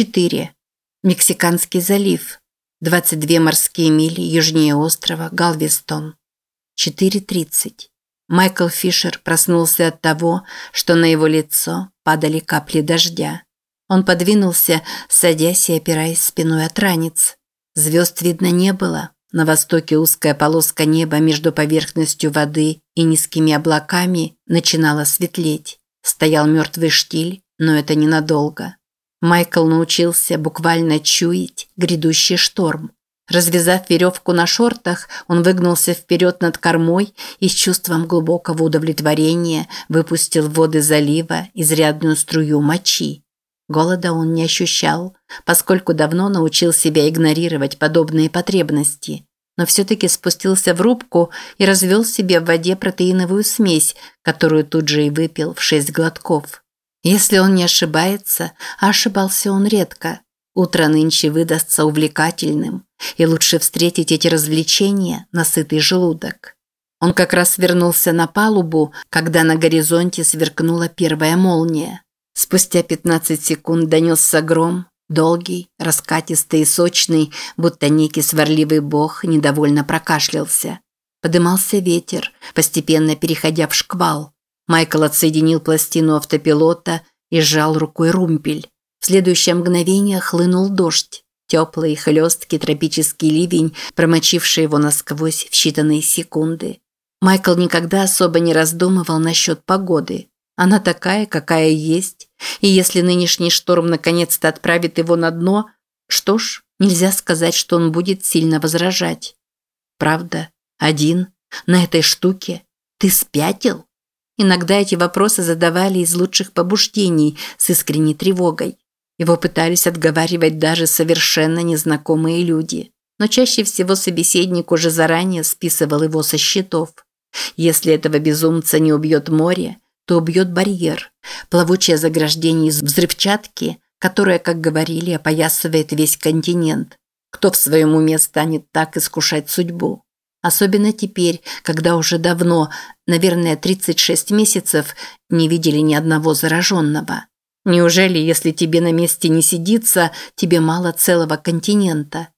4. Мексиканский залив. 22 морские мили южнее острова Галвестон. 4.30. Майкл Фишер проснулся от того, что на его лицо падали капли дождя. Он подвинулся, садясь и опираясь спиной от ранец. Звезд видно не было. На востоке узкая полоска неба между поверхностью воды и низкими облаками начинала светлеть. Стоял мертвый штиль, но это ненадолго. Майкл научился буквально чуять грядущий шторм. Развязав веревку на шортах, он выгнулся вперед над кормой и с чувством глубокого удовлетворения выпустил в воды залива изрядную струю мочи. Голода он не ощущал, поскольку давно научил себя игнорировать подобные потребности, но все-таки спустился в рубку и развел себе в воде протеиновую смесь, которую тут же и выпил в шесть глотков. Если он не ошибается, а ошибался он редко, утро нынче выдастся увлекательным, и лучше встретить эти развлечения на сытый желудок. Он как раз вернулся на палубу, когда на горизонте сверкнула первая молния. Спустя 15 секунд донесся гром, долгий, раскатистый и сочный, будто некий сварливый бог недовольно прокашлялся. Подымался ветер, постепенно переходя в шквал. Майкл отсоединил пластину автопилота и сжал рукой румпель. В следующее мгновение хлынул дождь. Теплый, хлесткий тропический ливень, промочивший его насквозь в считанные секунды. Майкл никогда особо не раздумывал насчет погоды. Она такая, какая есть. И если нынешний шторм наконец-то отправит его на дно, что ж, нельзя сказать, что он будет сильно возражать. Правда? Один? На этой штуке? Ты спятил? Иногда эти вопросы задавали из лучших побуждений с искренней тревогой. Его пытались отговаривать даже совершенно незнакомые люди. Но чаще всего собеседник уже заранее списывал его со счетов. Если этого безумца не убьет море, то убьет барьер, плавучее заграждение из взрывчатки, которое, как говорили, опоясывает весь континент. Кто в своем уме станет так искушать судьбу? Особенно теперь, когда уже давно, наверное, 36 месяцев, не видели ни одного зараженного. Неужели, если тебе на месте не сидится, тебе мало целого континента?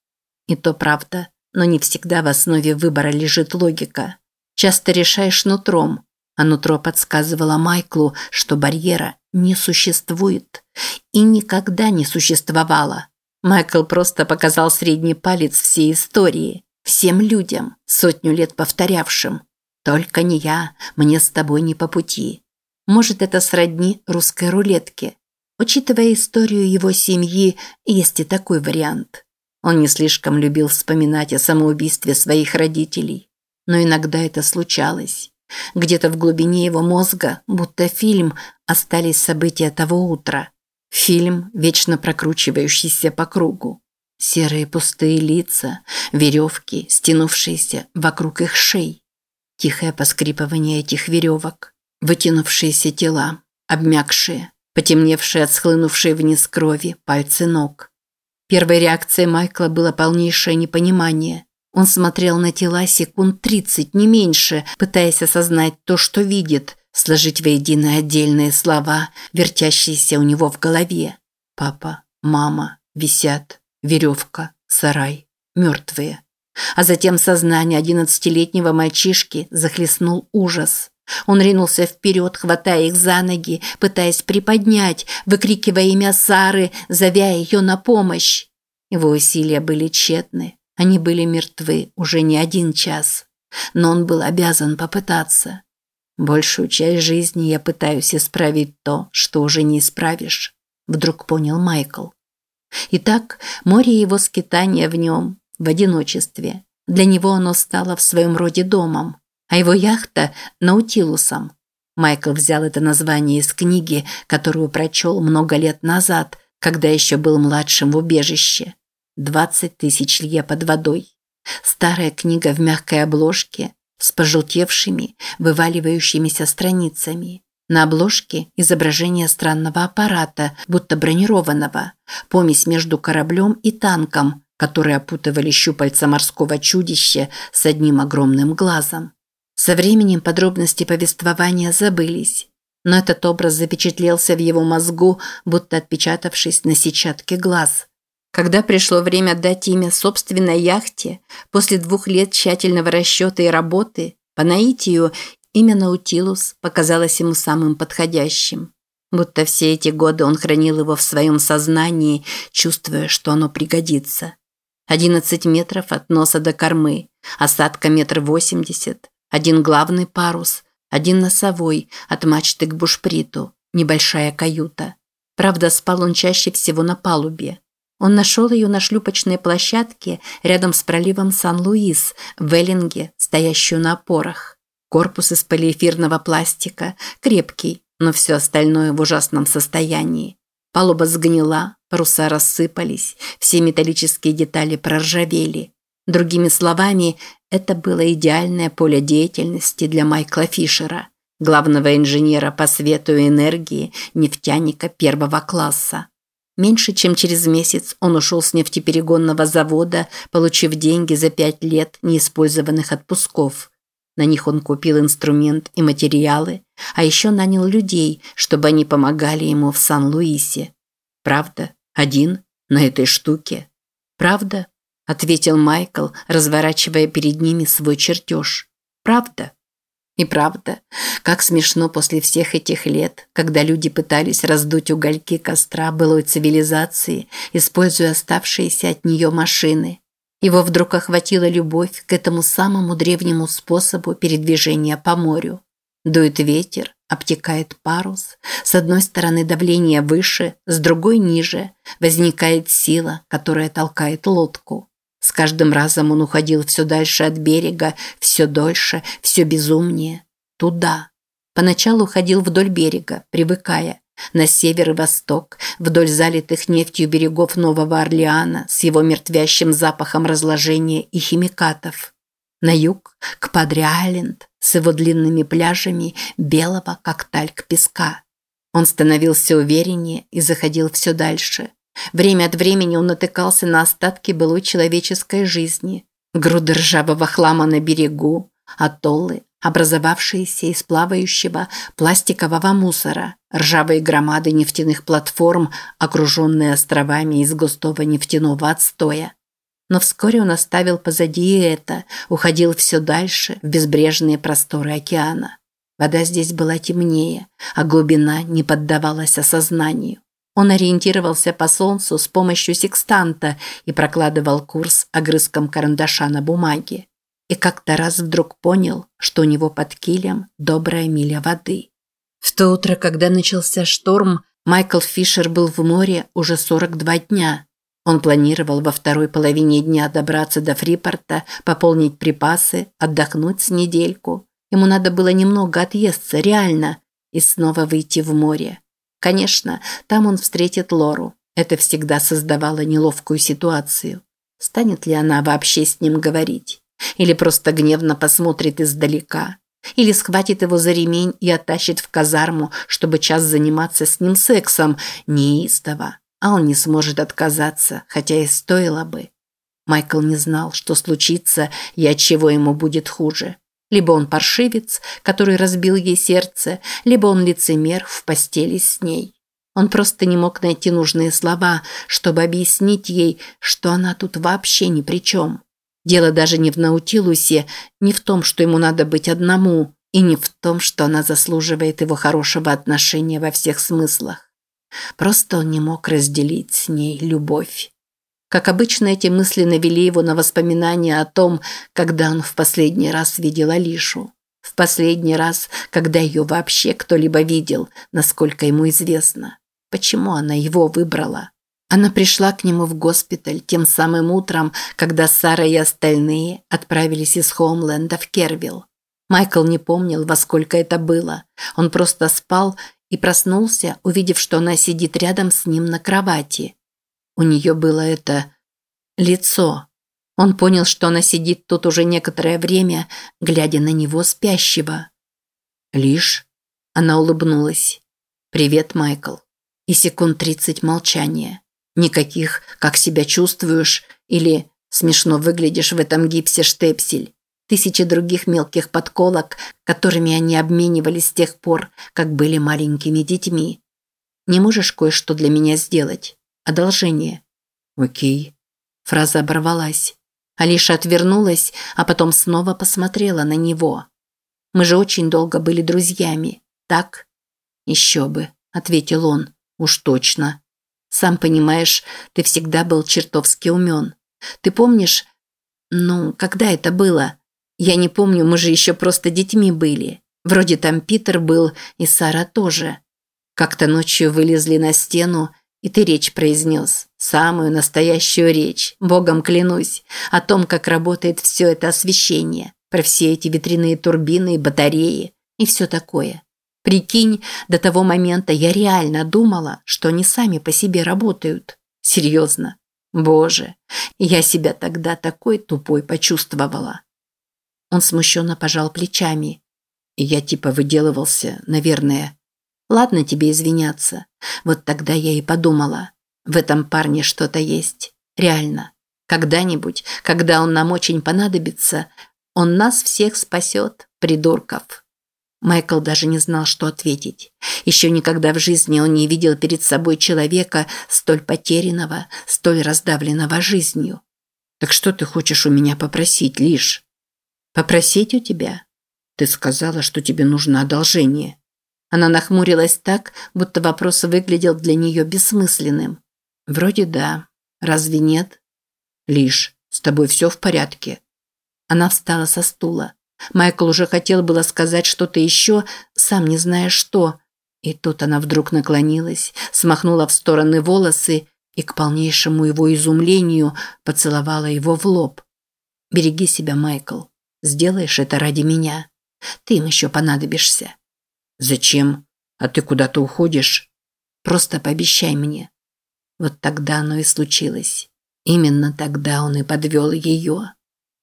И то правда, но не всегда в основе выбора лежит логика. Часто решаешь нутром, а нутро подсказывало Майклу, что барьера не существует и никогда не существовало. Майкл просто показал средний палец всей истории. Всем людям, сотню лет повторявшим. Только не я, мне с тобой не по пути. Может, это сродни русской рулетке. Учитывая историю его семьи, есть и такой вариант. Он не слишком любил вспоминать о самоубийстве своих родителей. Но иногда это случалось. Где-то в глубине его мозга, будто фильм, остались события того утра. Фильм, вечно прокручивающийся по кругу. Серые пустые лица, веревки, стянувшиеся вокруг их шей. Тихое поскрипывание этих веревок. Вытянувшиеся тела, обмякшие, потемневшие от схлынувшей вниз крови пальцы ног. Первой реакцией Майкла было полнейшее непонимание. Он смотрел на тела секунд тридцать, не меньше, пытаясь осознать то, что видит, сложить воедино отдельные слова, вертящиеся у него в голове. Папа, мама, висят, веревка, сарай, мертвые. А затем сознание одиннадцатилетнего мальчишки захлестнул ужас. Он ринулся вперед, хватая их за ноги, пытаясь приподнять, выкрикивая имя Сары, зовя ее на помощь. Его усилия были тщетны. Они были мертвы уже не один час. Но он был обязан попытаться. Большую часть жизни я пытаюсь исправить то, что уже не исправишь. Вдруг понял Майкл. Итак, море его скитания в нем, в одиночестве. Для него оно стало в своем роде домом, а его яхта – Наутилусом. Майкл взял это название из книги, которую прочел много лет назад, когда еще был младшим в убежище. «Двадцать тысяч лье под водой». Старая книга в мягкой обложке с пожелтевшими, вываливающимися страницами. На обложке изображение странного аппарата, будто бронированного, помесь между кораблем и танком, которые опутывали щупальца морского чудища с одним огромным глазом. Со временем подробности повествования забылись. но этот образ запечатлелся в его мозгу, будто отпечатавшись на сетчатке глаз. Когда пришло время дать имя собственной яхте, после двух лет тщательного расчета и работы, по наитию имя Наутилус показалось ему самым подходящим. Будто все эти годы он хранил его в своем сознании, чувствуя, что оно пригодится. 11 метров от носа до кормы, осадка метр восемьдесят, один главный парус, один носовой от мачты к бушприту, небольшая каюта. Правда, спал он чаще всего на палубе. Он нашел ее на шлюпочной площадке рядом с проливом Сан-Луис в Эллинге, стоящую на опорах. Корпус из полиэфирного пластика, крепкий, но все остальное в ужасном состоянии. Палуба сгнила, паруса рассыпались, все металлические детали проржавели. Другими словами, это было идеальное поле деятельности для Майкла Фишера, главного инженера по свету и энергии, нефтяника первого класса. Меньше чем через месяц он ушел с нефтеперегонного завода, получив деньги за пять лет неиспользованных отпусков. На них он купил инструмент и материалы, а еще нанял людей, чтобы они помогали ему в Сан-Луисе. Правда? Один? На этой штуке? Правда? Ответил Майкл, разворачивая перед ними свой чертеж. Правда? И правда, как смешно после всех этих лет, когда люди пытались раздуть угольки костра былой цивилизации, используя оставшиеся от нее машины. Его вдруг охватила любовь к этому самому древнему способу передвижения по морю. Дует ветер, обтекает парус. С одной стороны давление выше, с другой ниже. Возникает сила, которая толкает лодку. С каждым разом он уходил все дальше от берега, все дольше, все безумнее. Туда. Поначалу ходил вдоль берега, привыкая. На север и восток, вдоль залитых нефтью берегов Нового Орлеана с его мертвящим запахом разложения и химикатов. На юг, к Падре-Айленд, с его длинными пляжами белого, как тальк песка. Он становился увереннее и заходил все дальше. Время от времени он натыкался на остатки былой человеческой жизни. Груды ржавого хлама на берегу, атоллы, образовавшиеся из плавающего пластикового мусора, ржавые громады нефтяных платформ, окруженные островами из густого нефтяного отстоя. Но вскоре он оставил позади это, уходил все дальше, в безбрежные просторы океана. Вода здесь была темнее, а глубина не поддавалась осознанию. Он ориентировался по солнцу с помощью секстанта и прокладывал курс огрызком карандаша на бумаге. И как-то раз вдруг понял, что у него под килем добрая миля воды. В то утро, когда начался шторм, Майкл Фишер был в море уже 42 дня. Он планировал во второй половине дня добраться до Фрипорта, пополнить припасы, отдохнуть с недельку. Ему надо было немного отъесться, реально, и снова выйти в море. Конечно, там он встретит Лору. Это всегда создавало неловкую ситуацию. Станет ли она вообще с ним говорить? Или просто гневно посмотрит издалека? Или схватит его за ремень и оттащит в казарму, чтобы час заниматься с ним сексом, неистово, а он не сможет отказаться, хотя и стоило бы. Майкл не знал, что случится и от чего ему будет хуже. Либо он паршивец, который разбил ей сердце, либо он лицемер в постели с ней. Он просто не мог найти нужные слова, чтобы объяснить ей, что она тут вообще ни при чем. Дело даже не в Наутилусе, не в том, что ему надо быть одному, и не в том, что она заслуживает его хорошего отношения во всех смыслах. Просто он не мог разделить с ней любовь. Как обычно, эти мысли навели его на воспоминания о том, когда он в последний раз видел Алишу. В последний раз, когда ее вообще кто-либо видел, насколько ему известно. Почему она его выбрала? Она пришла к нему в госпиталь тем самым утром, когда Сара и остальные отправились из Хоумленда в Кервилл. Майкл не помнил, во сколько это было. Он просто спал и проснулся, увидев, что она сидит рядом с ним на кровати. У нее было это лицо. Он понял, что она сидит тут уже некоторое время, глядя на него спящего. Лишь она улыбнулась. «Привет, Майкл». И секунд тридцать молчания. Никаких «как себя чувствуешь» или «смешно выглядишь в этом гипсе штепсель». тысячи других мелких подколок, которыми они обменивались с тех пор, как были маленькими детьми. Не можешь кое-что для меня сделать? Одолжение. Окей. Фраза оборвалась. Алиша отвернулась, а потом снова посмотрела на него. Мы же очень долго были друзьями, так? Еще бы, ответил он. Уж точно. Сам понимаешь, ты всегда был чертовски умен. Ты помнишь, ну, когда это было? Я не помню, мы же еще просто детьми были. Вроде там Питер был и Сара тоже. Как-то ночью вылезли на стену, и ты речь произнес. Самую настоящую речь, богом клянусь, о том, как работает все это освещение, про все эти ветряные турбины и батареи и все такое. Прикинь, до того момента я реально думала, что они сами по себе работают. Серьезно. Боже, я себя тогда такой тупой почувствовала. Он смущенно пожал плечами. Я типа выделывался, наверное. Ладно тебе извиняться. Вот тогда я и подумала. В этом парне что-то есть. Реально. Когда-нибудь, когда он нам очень понадобится, он нас всех спасет, придурков. Майкл даже не знал, что ответить. Еще никогда в жизни он не видел перед собой человека столь потерянного, столь раздавленного жизнью. «Так что ты хочешь у меня попросить, Лиш?» «Попросить у тебя?» «Ты сказала, что тебе нужно одолжение». Она нахмурилась так, будто вопрос выглядел для нее бессмысленным. «Вроде да. Разве нет?» «Лиш, с тобой все в порядке?» Она встала со стула. Майкл уже хотел было сказать что-то еще, сам не зная что. И тут она вдруг наклонилась, смахнула в стороны волосы и к полнейшему его изумлению поцеловала его в лоб. «Береги себя, Майкл. Сделаешь это ради меня. Ты им еще понадобишься». «Зачем? А ты куда-то уходишь?» «Просто пообещай мне». Вот тогда оно и случилось. Именно тогда он и подвел ее.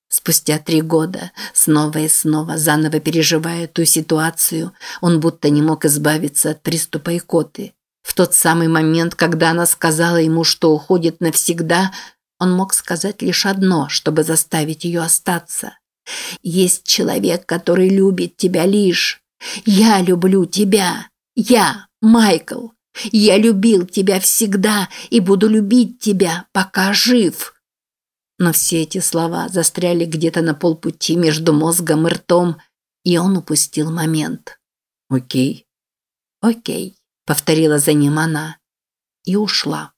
Спустя три года, снова и снова заново переживая ту ситуацию, он будто не мог избавиться от приступа икоты. В тот самый момент, когда она сказала ему, что уходит навсегда, он мог сказать лишь одно, чтобы заставить ее остаться. «Есть человек, который любит тебя лишь. Я люблю тебя. Я, Майкл. Я любил тебя всегда и буду любить тебя, пока жив». Но все эти слова застряли где-то на полпути между мозгом и ртом, и он упустил момент. «Окей». «Окей», — повторила за ним она. И ушла.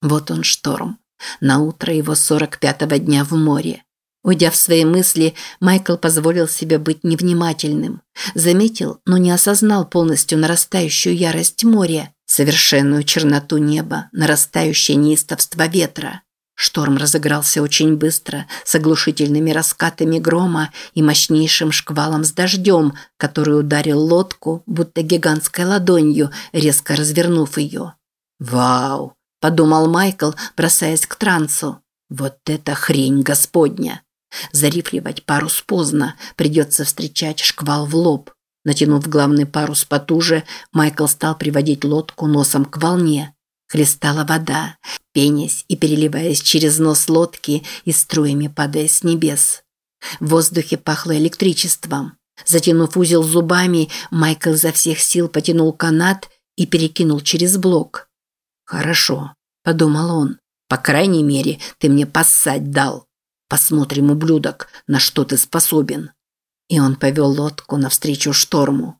Вот он шторм. На утро его сорок пятого дня в море. Уйдя в свои мысли, Майкл позволил себе быть невнимательным. Заметил, но не осознал полностью нарастающую ярость моря, совершенную черноту неба, нарастающее неистовство ветра. Шторм разыгрался очень быстро, с оглушительными раскатами грома и мощнейшим шквалом с дождем, который ударил лодку, будто гигантской ладонью, резко развернув ее. «Вау!» – подумал Майкл, бросаясь к трансу. «Вот это хрень господня!» Зарифливать парус поздно, придется встречать шквал в лоб. Натянув главный парус потуже, Майкл стал приводить лодку носом к волне. Хлестала вода, пенясь и переливаясь через нос лодки и струями падая с небес. В воздухе пахло электричеством. Затянув узел зубами, Майкл изо всех сил потянул канат и перекинул через блок. «Хорошо», – подумал он. «По крайней мере, ты мне поссать дал. Посмотрим, ублюдок, на что ты способен». И он повел лодку навстречу шторму.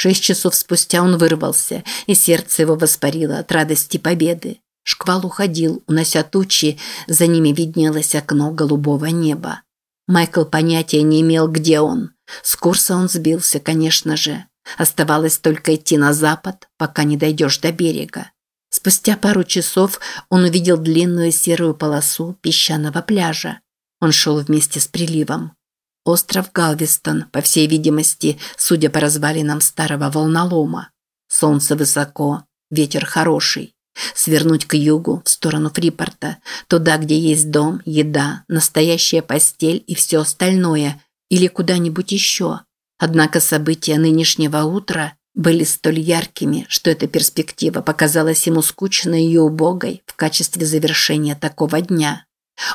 Шесть часов спустя он вырвался, и сердце его воспарило от радости победы. Шквал уходил, унося тучи, за ними виднелось окно голубого неба. Майкл понятия не имел, где он. С курса он сбился, конечно же. Оставалось только идти на запад, пока не дойдешь до берега. Спустя пару часов он увидел длинную серую полосу песчаного пляжа. Он шел вместе с приливом. Остров Галвестон, по всей видимости, судя по развалинам старого волнолома. Солнце высоко, ветер хороший. Свернуть к югу, в сторону Фрипорта, туда, где есть дом, еда, настоящая постель и все остальное, или куда-нибудь еще. Однако события нынешнего утра были столь яркими, что эта перспектива показалась ему скучной и убогой в качестве завершения такого дня.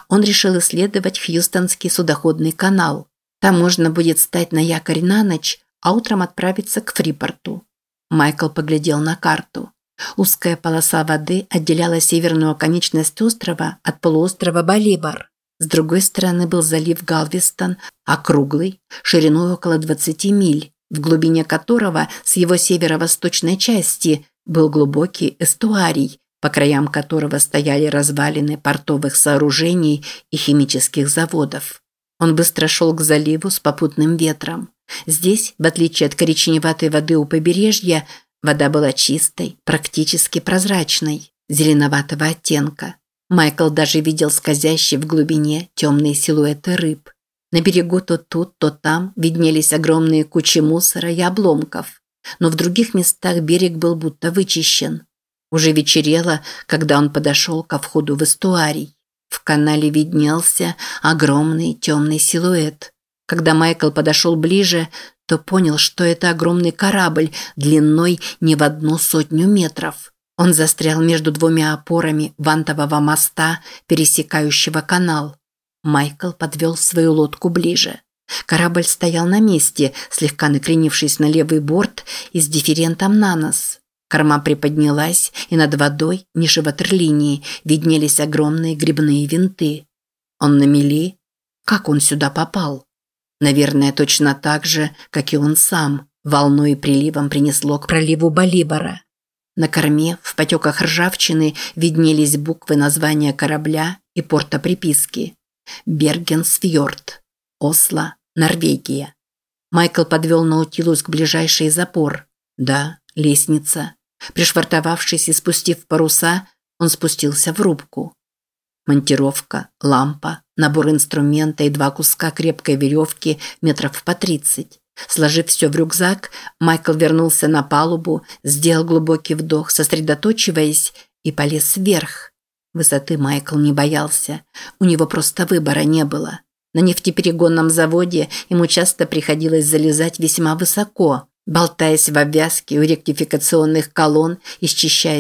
Он решил исследовать Хьюстонский судоходный канал. Там можно будет стать на якорь на ночь, а утром отправиться к Фрипорту. Майкл поглядел на карту. Узкая полоса воды отделяла северную оконечность острова от полуострова Балибар. С другой стороны был залив Галвестон, округлый, шириной около 20 миль, в глубине которого с его северо-восточной части был глубокий эстуарий, по краям которого стояли развалины портовых сооружений и химических заводов. Он быстро шел к заливу с попутным ветром. Здесь, в отличие от коричневатой воды у побережья, вода была чистой, практически прозрачной, зеленоватого оттенка. Майкл даже видел скользящие в глубине темные силуэты рыб. На берегу то тут, то там виднелись огромные кучи мусора и обломков. Но в других местах берег был будто вычищен. Уже вечерело, когда он подошел ко входу в эстуарий. В канале виднелся огромный темный силуэт. Когда Майкл подошел ближе, то понял, что это огромный корабль длиной не в одну сотню метров. Он застрял между двумя опорами вантового моста, пересекающего канал. Майкл подвел свою лодку ближе. Корабль стоял на месте, слегка накренившись на левый борт и с дифферентом на нос. Корма приподнялась, и над водой, ниже ватерлинии, виднелись огромные грибные винты. Он на мели? Как он сюда попал? Наверное, точно так же, как и он сам. Волной и приливом принесло к проливу Балибара. На корме, в потеках ржавчины, виднелись буквы названия корабля и порта приписки. Бергенсфьорд. Осло, Норвегия. Майкл подвел Наутилус к ближайшей запор. Да, лестница. Пришвартовавшись и спустив паруса, он спустился в рубку. Монтировка, лампа, набор инструмента и два куска крепкой веревки метров по тридцать. Сложив все в рюкзак, Майкл вернулся на палубу, сделал глубокий вдох, сосредоточиваясь, и полез вверх. Высоты Майкл не боялся. У него просто выбора не было. На нефтеперегонном заводе ему часто приходилось залезать весьма высоко, болтаясь в обвязке у ректификационных колонн и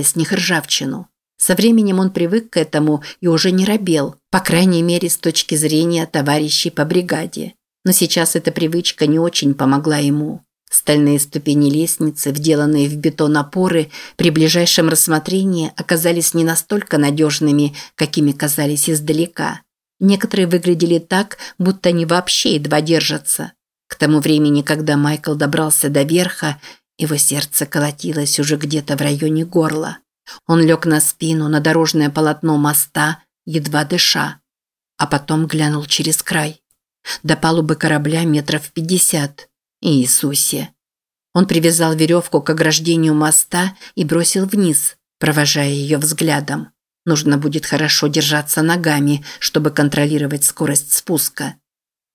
с них ржавчину. Со временем он привык к этому и уже не робел, по крайней мере с точки зрения товарищей по бригаде. Но сейчас эта привычка не очень помогла ему. Стальные ступени лестницы, вделанные в бетон опоры, при ближайшем рассмотрении оказались не настолько надежными, какими казались издалека. Некоторые выглядели так, будто они вообще едва держатся. К тому времени, когда Майкл добрался до верха, его сердце колотилось уже где-то в районе горла. Он лег на спину на дорожное полотно моста, едва дыша, а потом глянул через край. До палубы корабля метров пятьдесят. Иисусе. Он привязал веревку к ограждению моста и бросил вниз, провожая ее взглядом. Нужно будет хорошо держаться ногами, чтобы контролировать скорость спуска.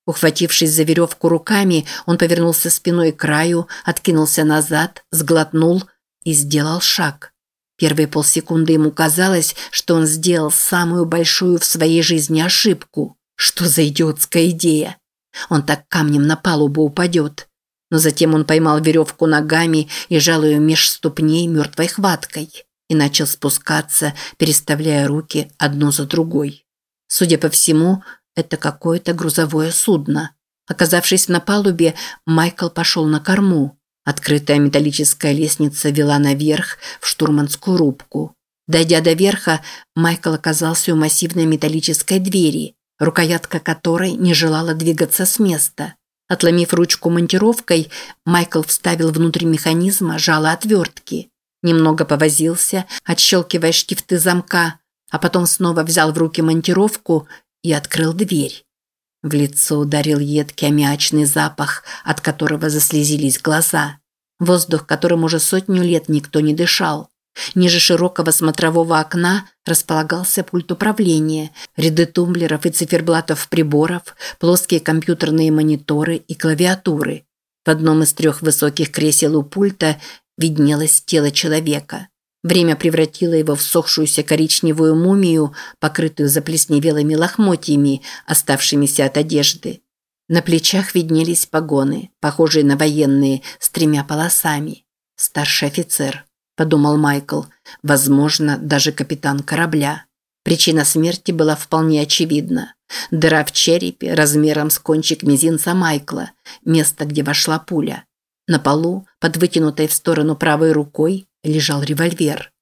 Ухватившись за веревку руками, он повернулся спиной к краю, откинулся назад, сглотнул и сделал шаг. Первые полсекунды ему казалось, что он сделал самую большую в своей жизни ошибку. Что за идиотская идея? Он так камнем на палубу упадет. Но затем он поймал веревку ногами и жал ее меж ступней мертвой хваткой и начал спускаться, переставляя руки одну за другой. Судя по всему, это какое-то грузовое судно. Оказавшись на палубе, Майкл пошел на корму. Открытая металлическая лестница вела наверх в штурманскую рубку. Дойдя до верха, Майкл оказался у массивной металлической двери, рукоятка которой не желала двигаться с места. Отломив ручку монтировкой, Майкл вставил внутрь механизма жало отвертки. Немного повозился, отщелкивая штифты замка, а потом снова взял в руки монтировку и открыл дверь. В лицо ударил едкий аммиачный запах, от которого заслезились глаза. Воздух, которым уже сотню лет никто не дышал. Ниже широкого смотрового окна располагался пульт управления, ряды тумблеров и циферблатов приборов, плоские компьютерные мониторы и клавиатуры. В одном из трех высоких кресел у пульта виднелось тело человека. Время превратило его в сохшуюся коричневую мумию, покрытую заплесневелыми лохмотьями, оставшимися от одежды. На плечах виднелись погоны, похожие на военные, с тремя полосами. Старший офицер, подумал Майкл, возможно, даже капитан корабля. Причина смерти была вполне очевидна. Дыра в черепе размером с кончик мизинца Майкла, место, где вошла пуля. На полу, под вытянутой в сторону правой рукой, лежал револьвер.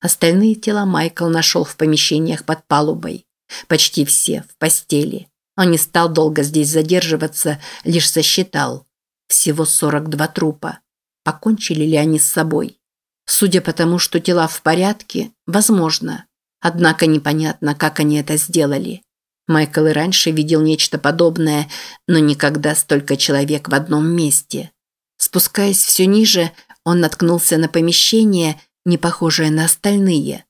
Остальные тела Майкл нашел в помещениях под палубой. Почти все в постели. Он не стал долго здесь задерживаться, лишь сосчитал. Всего 42 трупа. Покончили ли они с собой? Судя по тому, что тела в порядке, возможно. Однако непонятно, как они это сделали. Майкл и раньше видел нечто подобное, но никогда столько человек в одном месте. Спускаясь все ниже, он наткнулся на помещение, не похожее на остальные.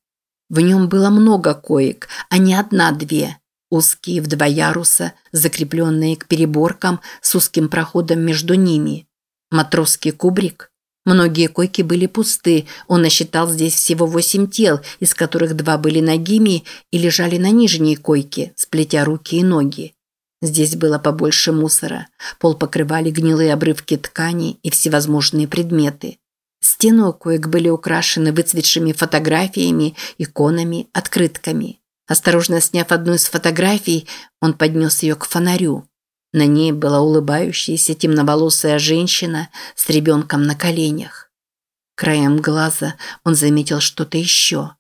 В нем было много коек, а не одна-две. Узкие в два яруса, закрепленные к переборкам с узким проходом между ними. Матросский кубрик. Многие койки были пусты, он насчитал здесь всего восемь тел, из которых два были ногими и лежали на нижней койке, сплетя руки и ноги. Здесь было побольше мусора. Пол покрывали гнилые обрывки ткани и всевозможные предметы. Стены у коек были украшены выцветшими фотографиями, иконами, открытками. Осторожно сняв одну из фотографий, он поднес ее к фонарю. На ней была улыбающаяся темноволосая женщина с ребенком на коленях. Краем глаза он заметил что-то еще.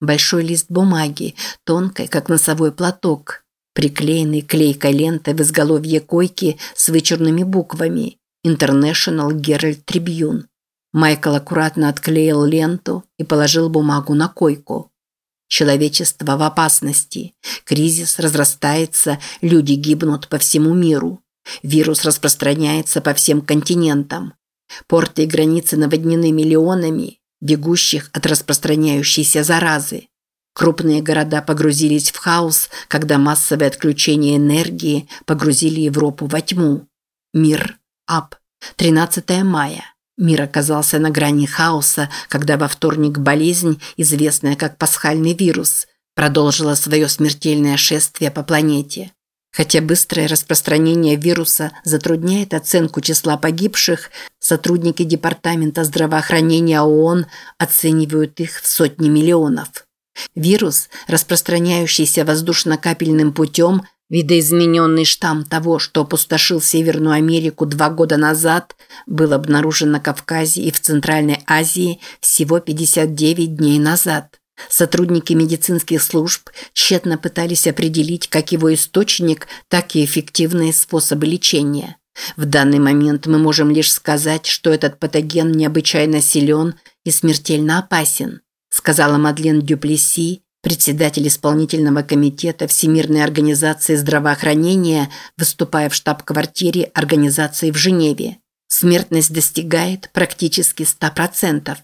Большой лист бумаги, тонкой, как носовой платок, приклеенный клейкой лентой в изголовье койки с вычурными буквами «International Herald Tribune». Майкл аккуратно отклеил ленту и положил бумагу на койку. Человечество в опасности. Кризис разрастается, люди гибнут по всему миру. Вирус распространяется по всем континентам. Порты и границы наводнены миллионами, бегущих от распространяющейся заразы. Крупные города погрузились в хаос, когда массовое отключение энергии погрузили Европу во тьму. Мир. Ап. 13 мая. Мир оказался на грани хаоса, когда во вторник болезнь, известная как пасхальный вирус, продолжила свое смертельное шествие по планете. Хотя быстрое распространение вируса затрудняет оценку числа погибших, сотрудники Департамента здравоохранения ООН оценивают их в сотни миллионов. Вирус, распространяющийся воздушно-капельным путем, видоизмененный штамм того, что опустошил Северную Америку два года назад, был обнаружен на Кавказе и в Центральной Азии всего 59 дней назад. Сотрудники медицинских служб тщетно пытались определить как его источник, так и эффективные способы лечения. В данный момент мы можем лишь сказать, что этот патоген необычайно силен и смертельно опасен сказала Мадлен Дюплеси, председатель исполнительного комитета Всемирной организации здравоохранения, выступая в штаб-квартире организации в Женеве. Смертность достигает практически 100%.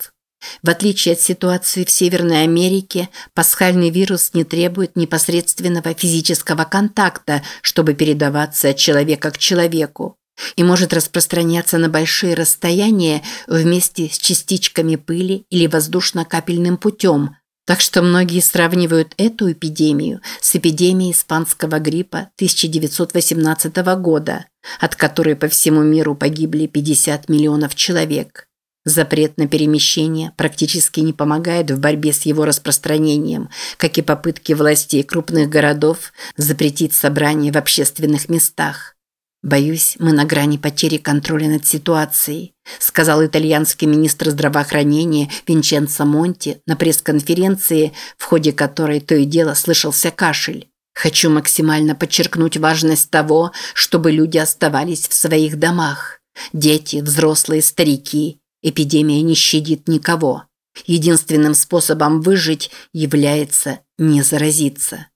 В отличие от ситуации в Северной Америке, пасхальный вирус не требует непосредственного физического контакта, чтобы передаваться от человека к человеку и может распространяться на большие расстояния вместе с частичками пыли или воздушно-капельным путем, так что многие сравнивают эту эпидемию с эпидемией испанского гриппа 1918 года, от которой по всему миру погибли 50 миллионов человек. Запрет на перемещение практически не помогает в борьбе с его распространением, как и попытки властей крупных городов запретить собрания в общественных местах. «Боюсь, мы на грани потери контроля над ситуацией», сказал итальянский министр здравоохранения Винченцо Монти на пресс-конференции, в ходе которой то и дело слышался кашель. «Хочу максимально подчеркнуть важность того, чтобы люди оставались в своих домах. Дети, взрослые, старики. Эпидемия не щадит никого. Единственным способом выжить является не заразиться».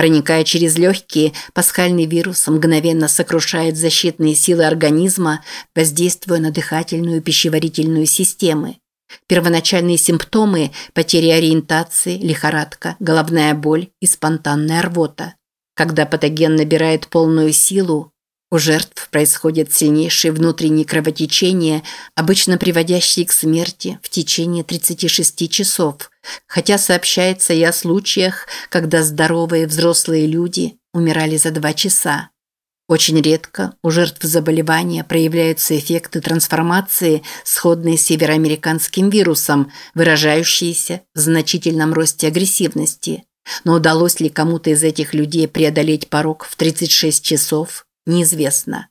Проникая через легкие, пасхальный вирус мгновенно сокрушает защитные силы организма, воздействуя на дыхательную и пищеварительную системы. Первоначальные симптомы – потеря ориентации, лихорадка, головная боль и спонтанная рвота. Когда патоген набирает полную силу, у жертв происходят сильнейшие внутренние кровотечения, обычно приводящие к смерти в течение 36 часов, хотя сообщается и о случаях, когда здоровые взрослые люди умирали за два часа. Очень редко у жертв заболевания проявляются эффекты трансформации, сходные с североамериканским вирусом, выражающиеся в значительном росте агрессивности – Но удалось ли кому-то из этих людей преодолеть порог в 36 часов, неизвестно.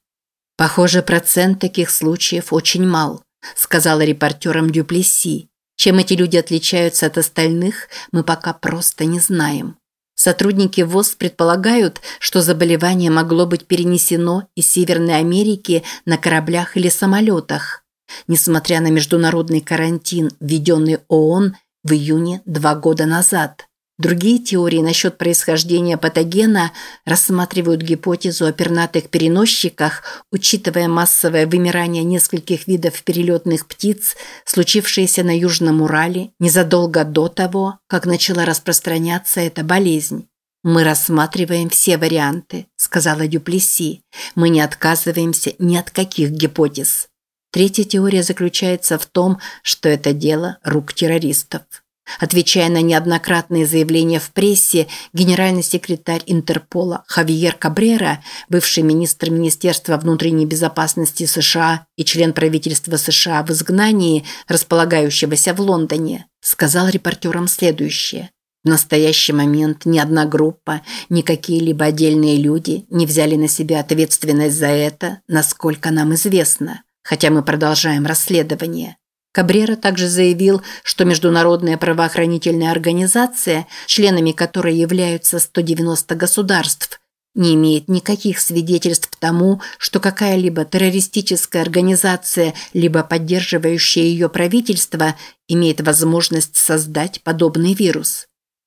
Похоже, процент таких случаев очень мал, сказала репортерам Дюплесси. Чем эти люди отличаются от остальных, мы пока просто не знаем. Сотрудники ВОЗ предполагают, что заболевание могло быть перенесено из Северной Америки на кораблях или самолетах. Несмотря на международный карантин, введенный ООН в июне два года назад. Другие теории насчет происхождения патогена рассматривают гипотезу о пернатых переносчиках, учитывая массовое вымирание нескольких видов перелетных птиц, случившееся на Южном Урале незадолго до того, как начала распространяться эта болезнь. «Мы рассматриваем все варианты», – сказала Дюплеси. «Мы не отказываемся ни от каких гипотез». Третья теория заключается в том, что это дело рук террористов. Отвечая на неоднократные заявления в прессе, генеральный секретарь Интерпола Хавьер Кабрера, бывший министр Министерства внутренней безопасности США и член правительства США в изгнании, располагающегося в Лондоне, сказал репортерам следующее. В настоящий момент ни одна группа, ни какие-либо отдельные люди не взяли на себя ответственность за это, насколько нам известно, хотя мы продолжаем расследование. Кабрера также заявил, что международная правоохранительная организация, членами которой являются 190 государств, не имеет никаких свидетельств тому, что какая-либо террористическая организация, либо поддерживающая ее правительство, имеет возможность создать подобный вирус.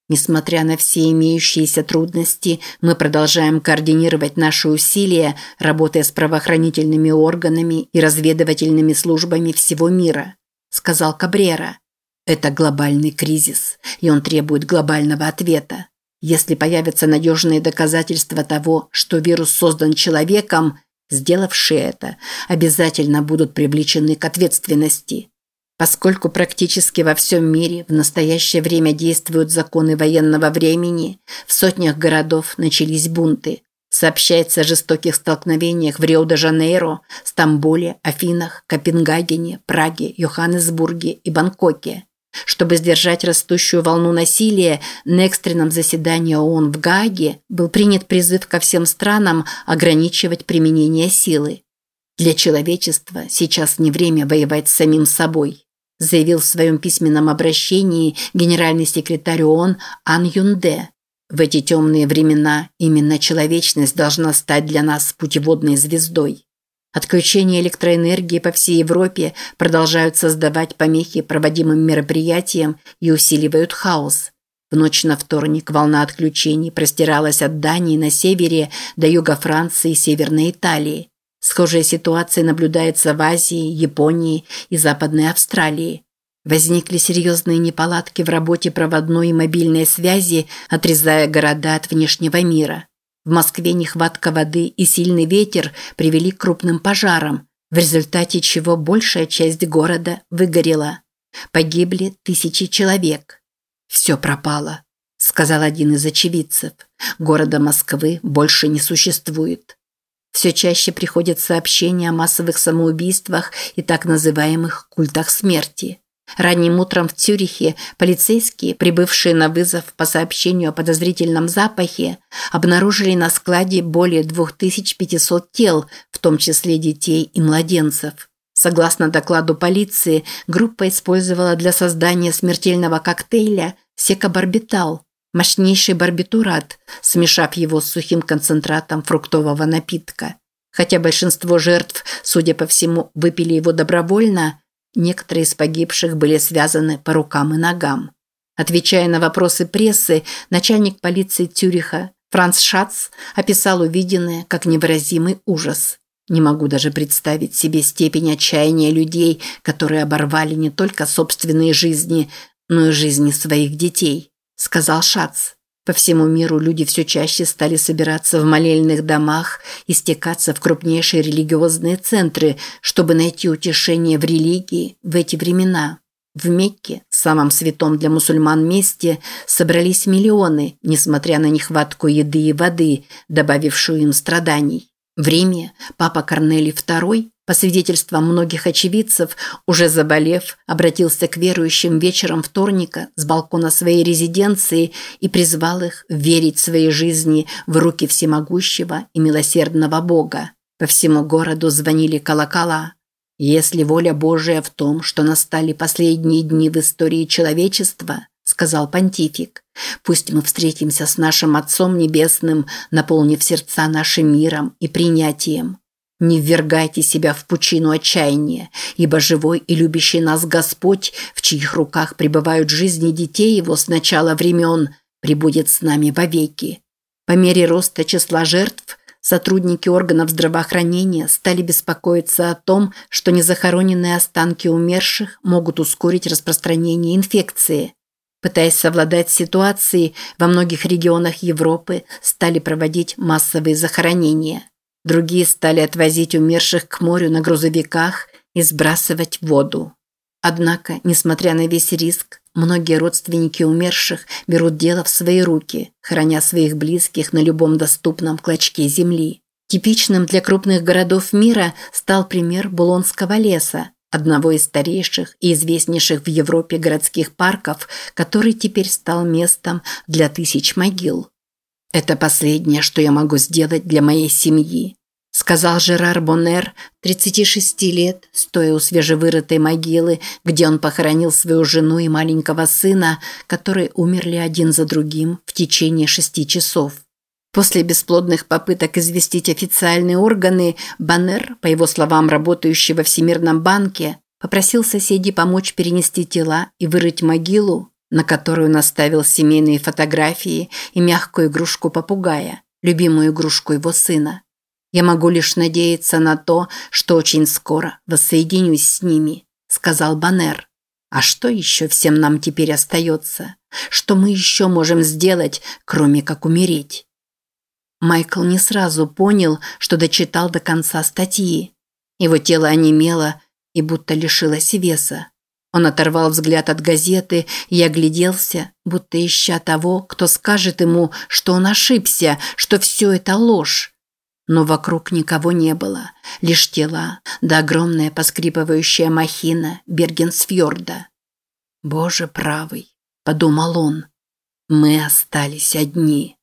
Несмотря на все имеющиеся трудности, мы продолжаем координировать наши усилия, работая с правоохранительными органами и разведывательными службами всего мира сказал Кабрера. Это глобальный кризис, и он требует глобального ответа. Если появятся надежные доказательства того, что вирус создан человеком, сделавшие это обязательно будут привлечены к ответственности. Поскольку практически во всем мире в настоящее время действуют законы военного времени, в сотнях городов начались бунты. Сообщается о жестоких столкновениях в Рио-де-Жанейро, Стамбуле, Афинах, Копенгагене, Праге, Йоханнесбурге и Бангкоке. Чтобы сдержать растущую волну насилия, на экстренном заседании ООН в Гааге был принят призыв ко всем странам ограничивать применение силы. «Для человечества сейчас не время воевать с самим собой», заявил в своем письменном обращении генеральный секретарь ООН Ан Юнде. В эти темные времена именно человечность должна стать для нас путеводной звездой. Отключение электроэнергии по всей Европе продолжают создавать помехи проводимым мероприятиям и усиливают хаос. В ночь на вторник волна отключений простиралась от Дании на севере до юга Франции и Северной Италии. Схожая ситуация наблюдается в Азии, Японии и Западной Австралии. Возникли серьезные неполадки в работе проводной и мобильной связи, отрезая города от внешнего мира. В Москве нехватка воды и сильный ветер привели к крупным пожарам, в результате чего большая часть города выгорела. Погибли тысячи человек. «Все пропало», – сказал один из очевидцев. «Города Москвы больше не существует». Все чаще приходят сообщения о массовых самоубийствах и так называемых культах смерти. Ранним утром в Цюрихе полицейские, прибывшие на вызов по сообщению о подозрительном запахе, обнаружили на складе более 2500 тел, в том числе детей и младенцев. Согласно докладу полиции, группа использовала для создания смертельного коктейля секобарбитал, мощнейший барбитурат, смешав его с сухим концентратом фруктового напитка. Хотя большинство жертв, судя по всему, выпили его добровольно, Некоторые из погибших были связаны по рукам и ногам. Отвечая на вопросы прессы, начальник полиции Тюриха Франц Шац описал увиденное как невыразимый ужас. Не могу даже представить себе степень отчаяния людей, которые оборвали не только собственные жизни, но и жизни своих детей, сказал Шац. По всему миру люди все чаще стали собираться в молельных домах и стекаться в крупнейшие религиозные центры, чтобы найти утешение в религии в эти времена. В Мекке, самом святом для мусульман месте, собрались миллионы, несмотря на нехватку еды и воды, добавившую им страданий. В Риме папа Корнелий II, по свидетельствам многих очевидцев, уже заболев, обратился к верующим вечером вторника с балкона своей резиденции и призвал их верить своей жизни в руки всемогущего и милосердного Бога. По всему городу звонили колокола. «Если воля Божия в том, что настали последние дни в истории человечества», – сказал понтифик, – «пусть мы встретимся с нашим Отцом Небесным, наполнив сердца нашим миром и принятием». Не ввергайте себя в пучину отчаяния, ибо живой и любящий нас Господь, в чьих руках пребывают жизни детей его с начала времен, пребудет с нами вовеки. По мере роста числа жертв сотрудники органов здравоохранения стали беспокоиться о том, что незахороненные останки умерших могут ускорить распространение инфекции. Пытаясь совладать с ситуацией, во многих регионах Европы стали проводить массовые захоронения. Другие стали отвозить умерших к морю на грузовиках и сбрасывать в воду. Однако, несмотря на весь риск, многие родственники умерших берут дело в свои руки, храня своих близких на любом доступном клочке земли. Типичным для крупных городов мира стал пример Булонского леса, одного из старейших и известнейших в Европе городских парков, который теперь стал местом для тысяч могил. «Это последнее, что я могу сделать для моей семьи», сказал Жерар Боннер, 36 лет, стоя у свежевырытой могилы, где он похоронил свою жену и маленького сына, которые умерли один за другим в течение шести часов. После бесплодных попыток известить официальные органы, Баннер, по его словам работающий во Всемирном банке, попросил соседей помочь перенести тела и вырыть могилу, на которую наставил семейные фотографии и мягкую игрушку попугая, любимую игрушку его сына. Я могу лишь надеяться на то, что очень скоро воссоединюсь с ними, сказал Банер. А что еще всем нам теперь остается? Что мы еще можем сделать, кроме как умереть? Майкл не сразу понял, что дочитал до конца статьи. Его тело онемело и будто лишилось веса. Он оторвал взгляд от газеты и огляделся, будто ища того, кто скажет ему, что он ошибся, что все это ложь. Но вокруг никого не было, лишь тела, да огромная поскрипывающая махина Бергенсфьорда. «Боже правый», – подумал он, – «мы остались одни».